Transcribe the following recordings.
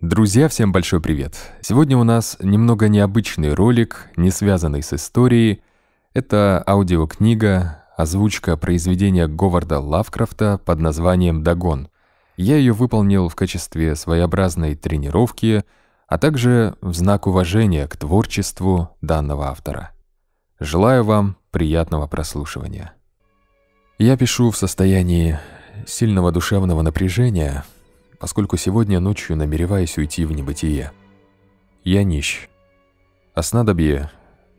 Друзья, всем большой привет! Сегодня у нас немного необычный ролик, не связанный с историей. Это аудиокнига, озвучка произведения Говарда Лавкрафта под названием «Дагон». Я ее выполнил в качестве своеобразной тренировки, а также в знак уважения к творчеству данного автора. Желаю вам приятного прослушивания. Я пишу в состоянии сильного душевного напряжения, поскольку сегодня ночью намереваюсь уйти в небытие. Я нищ. А снадобье,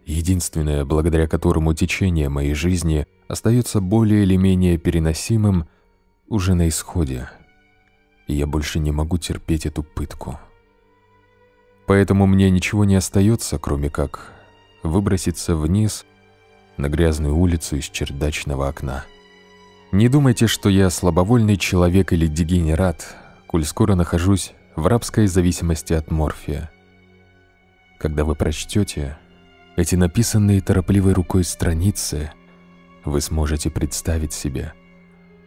единственное, благодаря которому течение моей жизни остается более или менее переносимым, уже на исходе. И я больше не могу терпеть эту пытку. Поэтому мне ничего не остается, кроме как выброситься вниз на грязную улицу из чердачного окна. Не думайте, что я слабовольный человек или дегенерат, коль скоро нахожусь в рабской зависимости от морфия. Когда вы прочтете эти написанные торопливой рукой страницы, вы сможете представить себе,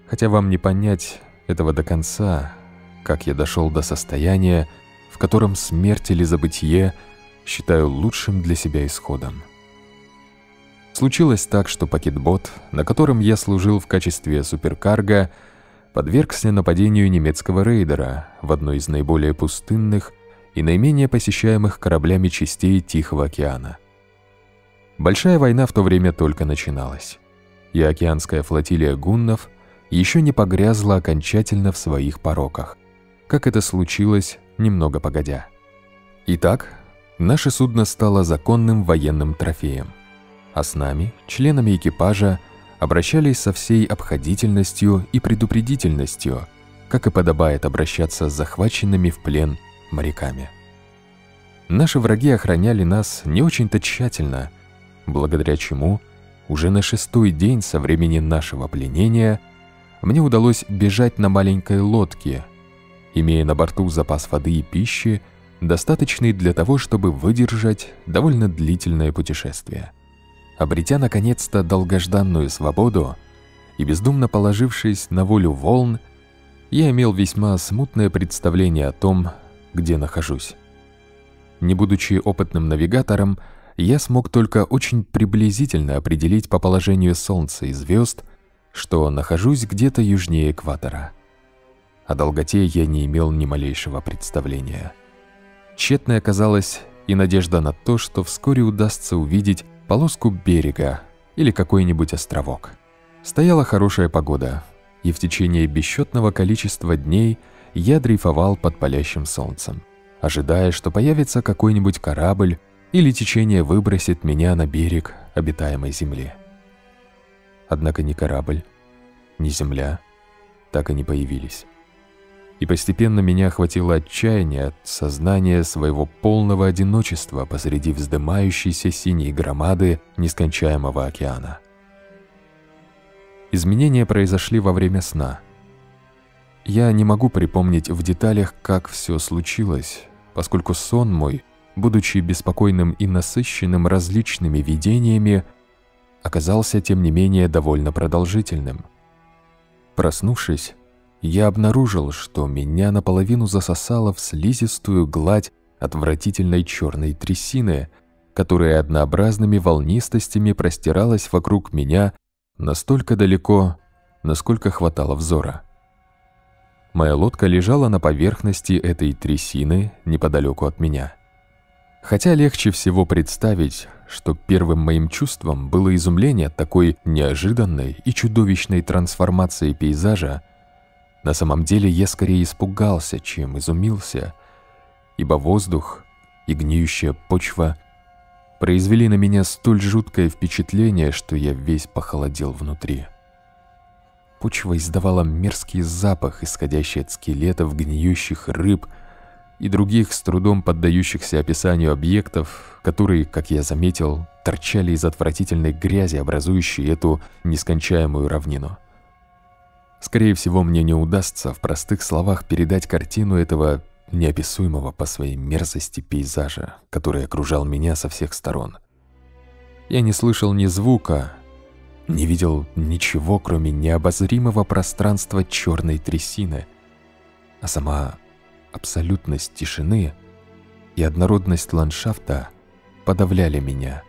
хотя вам не понять этого до конца, как я дошел до состояния, в котором смерть или забытие считаю лучшим для себя исходом. Случилось так, что пакетбот, на котором я служил в качестве суперкарга, подвергся нападению немецкого рейдера в одной из наиболее пустынных и наименее посещаемых кораблями частей Тихого океана. Большая война в то время только начиналась, и океанская флотилия гуннов еще не погрязла окончательно в своих пороках, как это случилось немного погодя. Итак, наше судно стало законным военным трофеем – а с нами, членами экипажа, обращались со всей обходительностью и предупредительностью, как и подобает обращаться с захваченными в плен моряками. Наши враги охраняли нас не очень-то тщательно, благодаря чему уже на шестой день со времени нашего пленения мне удалось бежать на маленькой лодке, имея на борту запас воды и пищи, достаточный для того, чтобы выдержать довольно длительное путешествие. Обретя наконец-то долгожданную свободу и бездумно положившись на волю волн, я имел весьма смутное представление о том, где нахожусь. Не будучи опытным навигатором, я смог только очень приблизительно определить по положению Солнца и звезд, что нахожусь где-то южнее экватора. О долготе я не имел ни малейшего представления. Тщетной оказалась и надежда на то, что вскоре удастся увидеть полоску берега или какой-нибудь островок. Стояла хорошая погода, и в течение бесчетного количества дней я дрейфовал под палящим солнцем, ожидая, что появится какой-нибудь корабль или течение выбросит меня на берег обитаемой земли. Однако ни корабль, ни земля так и не появились и постепенно меня охватило отчаяние от сознания своего полного одиночества посреди вздымающейся синей громады нескончаемого океана. Изменения произошли во время сна. Я не могу припомнить в деталях, как все случилось, поскольку сон мой, будучи беспокойным и насыщенным различными видениями, оказался, тем не менее, довольно продолжительным. Проснувшись, я обнаружил, что меня наполовину засосало в слизистую гладь отвратительной черной трясины, которая однообразными волнистостями простиралась вокруг меня настолько далеко, насколько хватало взора. Моя лодка лежала на поверхности этой трясины неподалеку от меня. Хотя легче всего представить, что первым моим чувством было изумление от такой неожиданной и чудовищной трансформации пейзажа, на самом деле я скорее испугался, чем изумился, ибо воздух и гниющая почва произвели на меня столь жуткое впечатление, что я весь похолодел внутри. Почва издавала мерзкий запах, исходящий от скелетов гниющих рыб и других с трудом поддающихся описанию объектов, которые, как я заметил, торчали из отвратительной грязи, образующей эту нескончаемую равнину. Скорее всего, мне не удастся в простых словах передать картину этого неописуемого по своей мерзости пейзажа, который окружал меня со всех сторон. Я не слышал ни звука, не видел ничего, кроме необозримого пространства черной трясины, а сама абсолютность тишины и однородность ландшафта подавляли меня,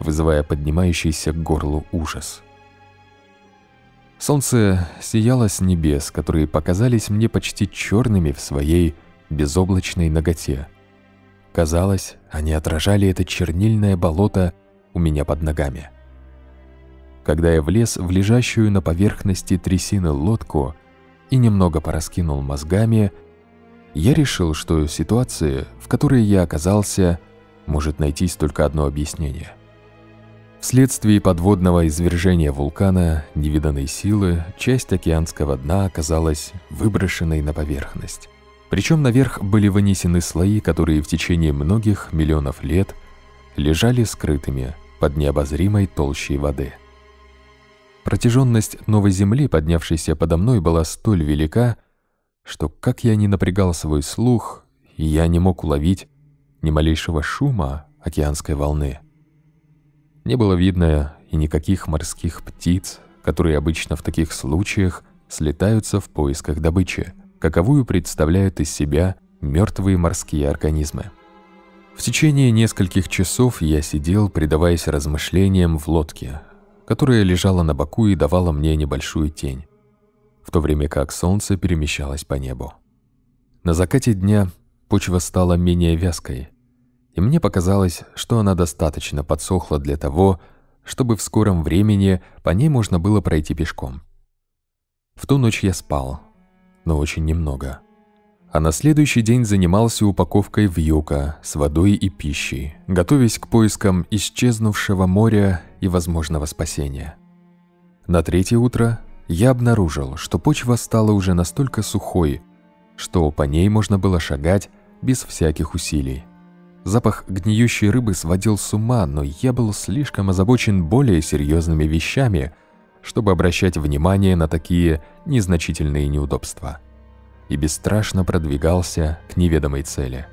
вызывая поднимающийся к горлу ужас. Солнце сияло с небес, которые показались мне почти черными в своей безоблачной ноготе. Казалось, они отражали это чернильное болото у меня под ногами. Когда я влез в лежащую на поверхности трясины лодку и немного пораскинул мозгами, я решил, что ситуация, в которой я оказался, может найтись только одно объяснение. Вследствие подводного извержения вулкана невиданной силы часть океанского дна оказалась выброшенной на поверхность. Причем наверх были вынесены слои, которые в течение многих миллионов лет лежали скрытыми под необозримой толщей воды. Протяженность новой земли, поднявшейся подо мной, была столь велика, что как я ни напрягал свой слух, я не мог уловить ни малейшего шума океанской волны. Не было видно и никаких морских птиц, которые обычно в таких случаях слетаются в поисках добычи, каковую представляют из себя мертвые морские организмы. В течение нескольких часов я сидел, предаваясь размышлениям в лодке, которая лежала на боку и давала мне небольшую тень, в то время как солнце перемещалось по небу. На закате дня почва стала менее вязкой, и мне показалось, что она достаточно подсохла для того, чтобы в скором времени по ней можно было пройти пешком. В ту ночь я спал, но очень немного. А на следующий день занимался упаковкой вьюка с водой и пищей, готовясь к поискам исчезнувшего моря и возможного спасения. На третье утро я обнаружил, что почва стала уже настолько сухой, что по ней можно было шагать без всяких усилий. Запах гниющей рыбы сводил с ума, но я был слишком озабочен более серьезными вещами, чтобы обращать внимание на такие незначительные неудобства. И бесстрашно продвигался к неведомой цели.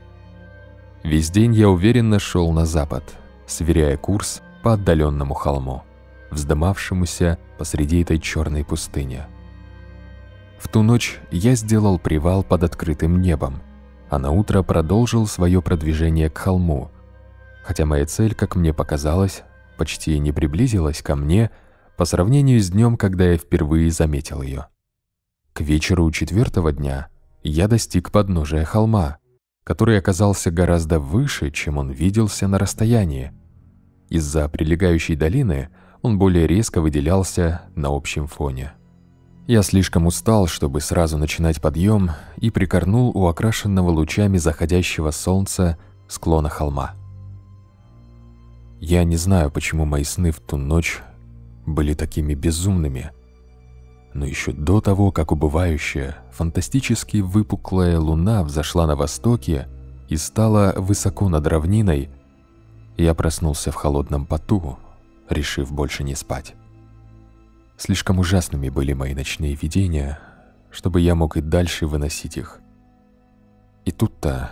Весь день я уверенно шел на запад, сверяя курс по отдаленному холму вздымавшемуся посреди этой черной пустыни. В ту ночь я сделал привал под открытым небом, а на утро продолжил свое продвижение к холму, хотя моя цель, как мне показалось, почти не приблизилась ко мне по сравнению с днем, когда я впервые заметил ее. К вечеру четвертого дня я достиг подножия холма, который оказался гораздо выше, чем он виделся на расстоянии. Из-за прилегающей долины – он более резко выделялся на общем фоне. Я слишком устал, чтобы сразу начинать подъем, и прикорнул у окрашенного лучами заходящего солнца склона холма. Я не знаю, почему мои сны в ту ночь были такими безумными, но еще до того, как убывающая, фантастически выпуклая луна взошла на востоке и стала высоко над равниной, я проснулся в холодном поту, решив больше не спать. Слишком ужасными были мои ночные видения, чтобы я мог и дальше выносить их. И тут-то,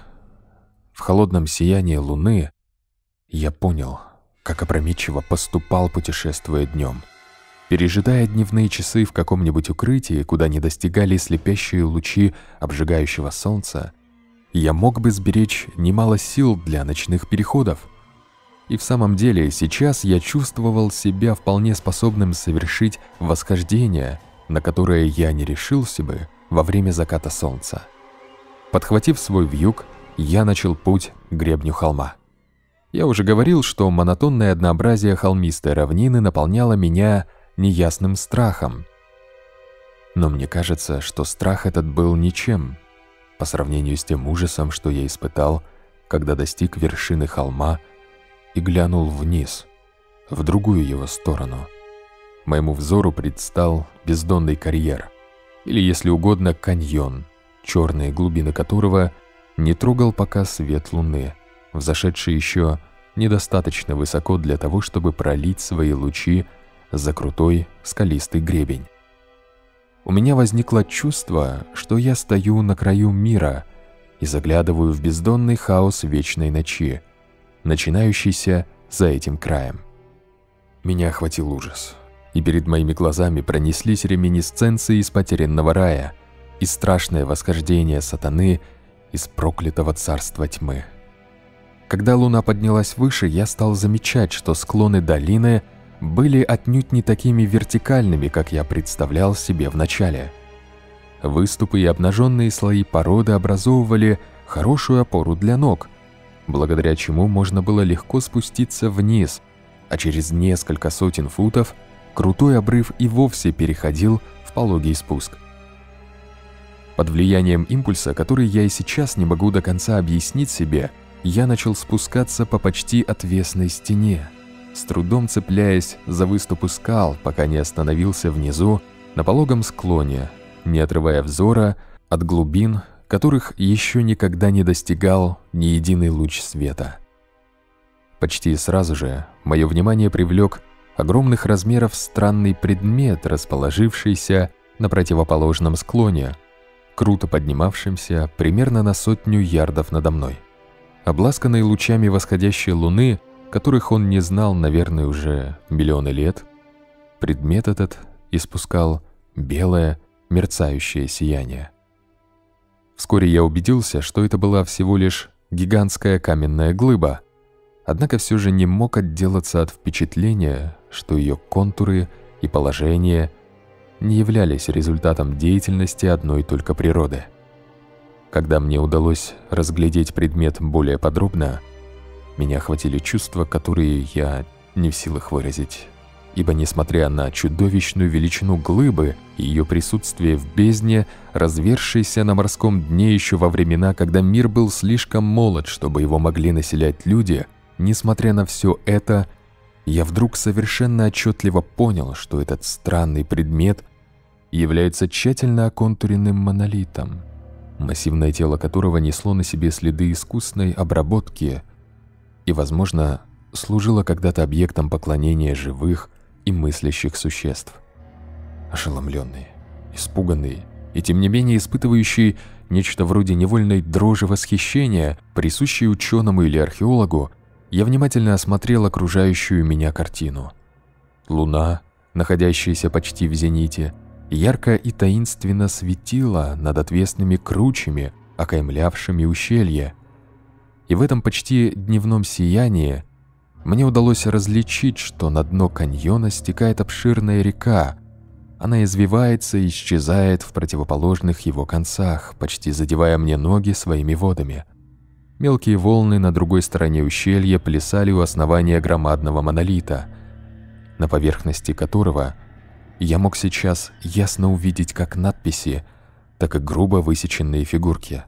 в холодном сиянии луны, я понял, как опрометчиво поступал, путешествуя днем. Пережидая дневные часы в каком-нибудь укрытии, куда не достигали слепящие лучи обжигающего солнца, я мог бы сберечь немало сил для ночных переходов – и в самом деле сейчас я чувствовал себя вполне способным совершить восхождение, на которое я не решился бы во время заката солнца. Подхватив свой вьюг, я начал путь к гребню холма. Я уже говорил, что монотонное однообразие холмистой равнины наполняло меня неясным страхом. Но мне кажется, что страх этот был ничем по сравнению с тем ужасом, что я испытал, когда достиг вершины холма и глянул вниз, в другую его сторону. Моему взору предстал бездонный карьер, или, если угодно, каньон, черные глубины которого не трогал пока свет луны, взошедший еще недостаточно высоко для того, чтобы пролить свои лучи за крутой скалистый гребень. У меня возникло чувство, что я стою на краю мира и заглядываю в бездонный хаос вечной ночи, начинающийся за этим краем. Меня охватил ужас, и перед моими глазами пронеслись реминисценции из потерянного рая и страшное восхождение сатаны из проклятого царства тьмы. Когда луна поднялась выше, я стал замечать, что склоны долины были отнюдь не такими вертикальными, как я представлял себе вначале. Выступы и обнаженные слои породы образовывали хорошую опору для ног, благодаря чему можно было легко спуститься вниз, а через несколько сотен футов крутой обрыв и вовсе переходил в пологий спуск. Под влиянием импульса, который я и сейчас не могу до конца объяснить себе, я начал спускаться по почти отвесной стене, с трудом цепляясь за выступы скал, пока не остановился внизу на пологом склоне, не отрывая взора от глубин, которых еще никогда не достигал ни единый луч света. Почти сразу же мое внимание привлек огромных размеров странный предмет, расположившийся на противоположном склоне, круто поднимавшимся примерно на сотню ярдов надо мной. Обласканный лучами восходящей луны, которых он не знал, наверное, уже миллионы лет, предмет этот испускал белое, мерцающее сияние. Вскоре я убедился, что это была всего лишь гигантская каменная глыба, однако все же не мог отделаться от впечатления, что ее контуры и положение не являлись результатом деятельности одной только природы. Когда мне удалось разглядеть предмет более подробно, меня охватили чувства, которые я не в силах выразить ибо несмотря на чудовищную величину глыбы и ее присутствие в бездне, развершейся на морском дне еще во времена, когда мир был слишком молод, чтобы его могли населять люди, несмотря на все это, я вдруг совершенно отчетливо понял, что этот странный предмет является тщательно оконтуренным монолитом, массивное тело которого несло на себе следы искусной обработки и, возможно, служило когда-то объектом поклонения живых, и мыслящих существ. Ошеломленные, испуганные и тем не менее испытывающие нечто вроде невольной дрожи восхищения, присущей ученому или археологу, я внимательно осмотрел окружающую меня картину. Луна, находящаяся почти в зените, ярко и таинственно светила над отвесными кручами, окаймлявшими ущелье. И в этом почти дневном сиянии мне удалось различить, что на дно каньона стекает обширная река. Она извивается и исчезает в противоположных его концах, почти задевая мне ноги своими водами. Мелкие волны на другой стороне ущелья плясали у основания громадного монолита, на поверхности которого я мог сейчас ясно увидеть как надписи, так и грубо высеченные фигурки.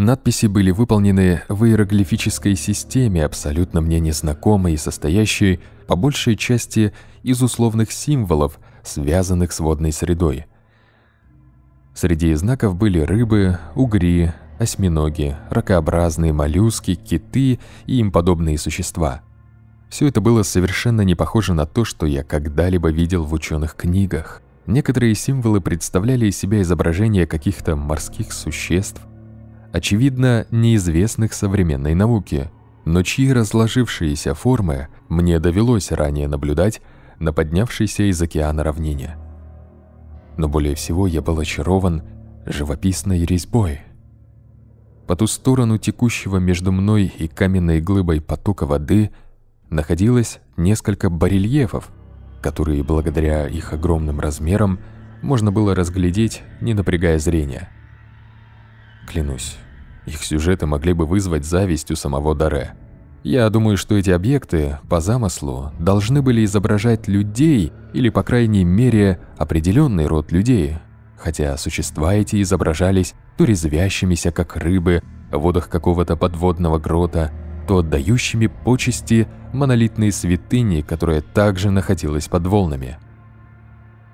Надписи были выполнены в иероглифической системе, абсолютно мне незнакомой и состоящей, по большей части, из условных символов, связанных с водной средой. Среди знаков были рыбы, угри, осьминоги, ракообразные моллюски, киты и им подобные существа. Все это было совершенно не похоже на то, что я когда-либо видел в ученых книгах. Некоторые символы представляли из себя изображения каких-то морских существ, очевидно, неизвестных современной науке, но чьи разложившиеся формы мне довелось ранее наблюдать на поднявшейся из океана равнине. Но более всего я был очарован живописной резьбой. По ту сторону текущего между мной и каменной глыбой потока воды находилось несколько барельефов, которые благодаря их огромным размерам можно было разглядеть, не напрягая зрения – Клянусь, их сюжеты могли бы вызвать зависть у самого Даре. Я думаю, что эти объекты, по замыслу, должны были изображать людей или, по крайней мере, определенный род людей, хотя существа эти изображались то резвящимися, как рыбы, в водах какого-то подводного грота, то отдающими почести монолитной святыни, которая также находилась под волнами.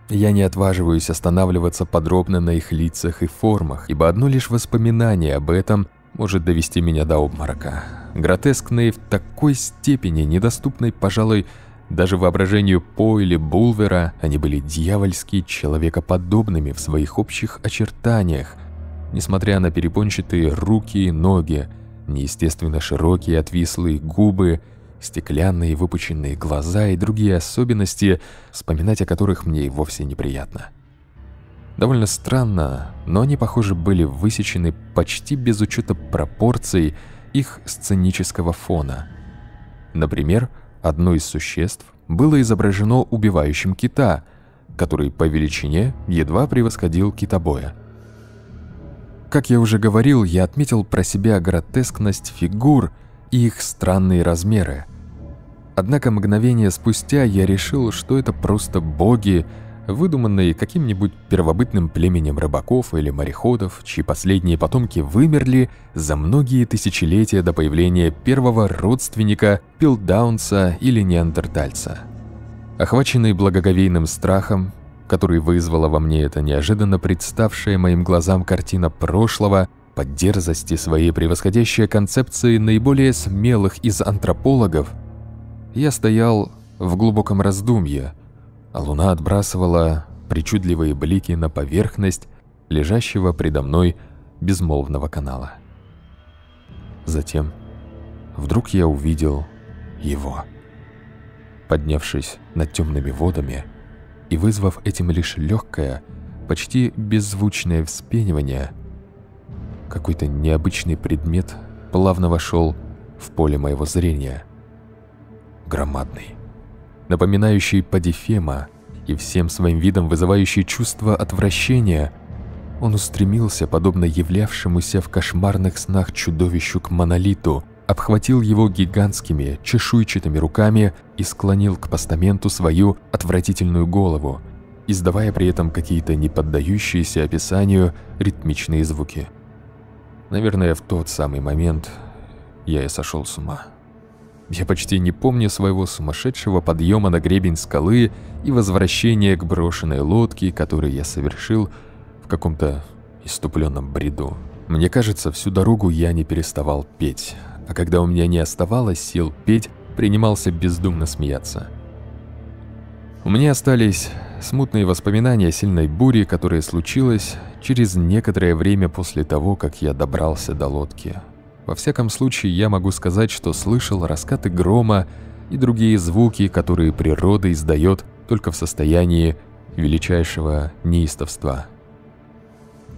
Я не отваживаюсь останавливаться подробно на их лицах и формах, ибо одно лишь воспоминание об этом может довести меня до обморока. Гротескные в такой степени, недоступной, пожалуй, даже воображению По или Булвера, они были дьявольски человекоподобными в своих общих очертаниях, несмотря на перепончатые руки и ноги, неестественно широкие отвислые губы стеклянные выпученные глаза и другие особенности, вспоминать о которых мне и вовсе неприятно. Довольно странно, но они, похоже, были высечены почти без учета пропорций их сценического фона. Например, одно из существ было изображено убивающим кита, который по величине едва превосходил китобоя. Как я уже говорил, я отметил про себя гротескность фигур их странные размеры. Однако мгновение спустя я решил, что это просто боги, выдуманные каким-нибудь первобытным племенем рыбаков или мореходов, чьи последние потомки вымерли за многие тысячелетия до появления первого родственника пилдаунца или неандертальца. Охваченный благоговейным страхом, который вызвала во мне эта неожиданно представшая моим глазам картина прошлого, по дерзости своей превосходящей концепции наиболее смелых из антропологов, я стоял в глубоком раздумье – а луна отбрасывала причудливые блики на поверхность лежащего предо мной безмолвного канала. Затем вдруг я увидел его. Поднявшись над темными водами и вызвав этим лишь легкое, почти беззвучное вспенивание, какой-то необычный предмет плавно вошел в поле моего зрения. Громадный напоминающий Падифема и всем своим видом вызывающий чувство отвращения, он устремился, подобно являвшемуся в кошмарных снах чудовищу к монолиту, обхватил его гигантскими, чешуйчатыми руками и склонил к постаменту свою отвратительную голову, издавая при этом какие-то неподдающиеся описанию ритмичные звуки. Наверное, в тот самый момент я и сошел с ума. Я почти не помню своего сумасшедшего подъема на гребень скалы и возвращения к брошенной лодке, который я совершил в каком-то иступленном бреду. Мне кажется, всю дорогу я не переставал петь, а когда у меня не оставалось сил петь, принимался бездумно смеяться. У меня остались смутные воспоминания о сильной буре, которая случилась через некоторое время после того, как я добрался до лодки. Во всяком случае, я могу сказать, что слышал раскаты грома и другие звуки, которые природа издает только в состоянии величайшего неистовства.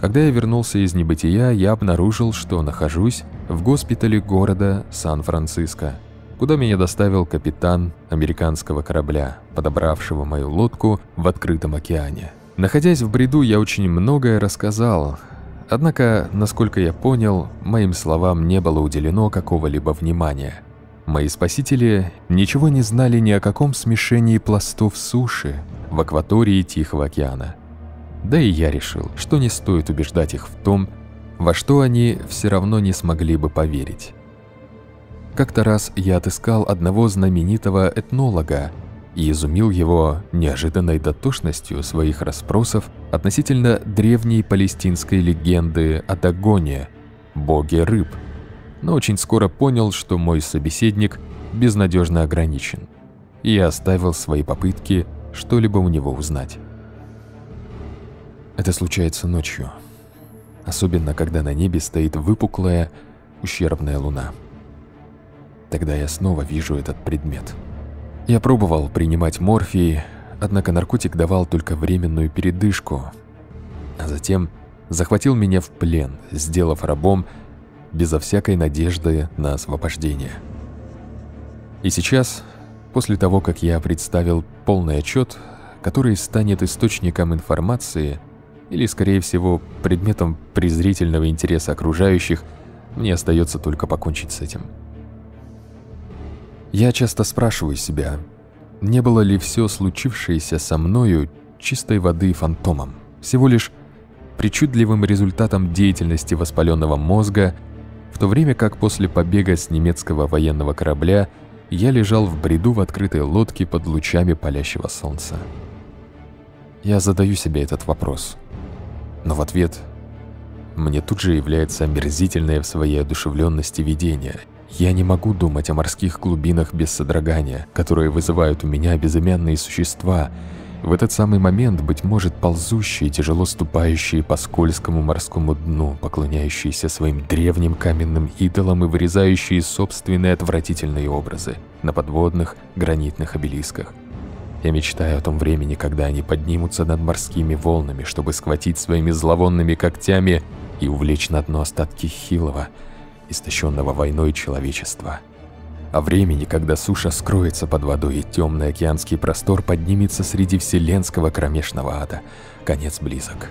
Когда я вернулся из небытия, я обнаружил, что нахожусь в госпитале города Сан-Франциско, куда меня доставил капитан американского корабля, подобравшего мою лодку в открытом океане. Находясь в бреду, я очень многое рассказал, Однако, насколько я понял, моим словам не было уделено какого-либо внимания. Мои спасители ничего не знали ни о каком смешении пластов суши в акватории Тихого океана. Да и я решил, что не стоит убеждать их в том, во что они все равно не смогли бы поверить. Как-то раз я отыскал одного знаменитого этнолога, и изумил его неожиданной дотошностью своих расспросов относительно древней палестинской легенды о Дагоне, боге рыб, но очень скоро понял, что мой собеседник безнадежно ограничен, и оставил свои попытки что-либо у него узнать. Это случается ночью, особенно когда на небе стоит выпуклая, ущербная луна. Тогда я снова вижу этот предмет – я пробовал принимать морфий, однако наркотик давал только временную передышку, а затем захватил меня в плен, сделав рабом безо всякой надежды на освобождение. И сейчас, после того, как я представил полный отчет, который станет источником информации или, скорее всего, предметом презрительного интереса окружающих, мне остается только покончить с этим. Я часто спрашиваю себя, не было ли все случившееся со мною чистой воды фантомом, всего лишь причудливым результатом деятельности воспаленного мозга, в то время как после побега с немецкого военного корабля я лежал в бреду в открытой лодке под лучами палящего солнца. Я задаю себе этот вопрос, но в ответ мне тут же является омерзительное в своей одушевленности видение – я не могу думать о морских глубинах без содрогания, которые вызывают у меня безымянные существа, в этот самый момент, быть может, ползущие, тяжело ступающие по скользкому морскому дну, поклоняющиеся своим древним каменным идолам и вырезающие собственные отвратительные образы на подводных гранитных обелисках. Я мечтаю о том времени, когда они поднимутся над морскими волнами, чтобы схватить своими зловонными когтями и увлечь на дно остатки хилого, истощенного войной человечества. О времени, когда суша скроется под водой и темный океанский простор поднимется среди вселенского кромешного ада. Конец близок.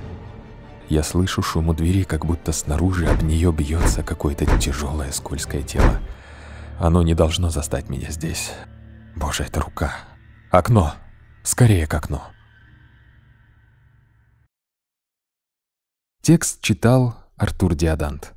Я слышу шум у двери, как будто снаружи об нее бьется какое-то тяжелое скользкое тело. Оно не должно застать меня здесь. Боже, это рука. Окно. Скорее к окну. Текст читал Артур Диадант.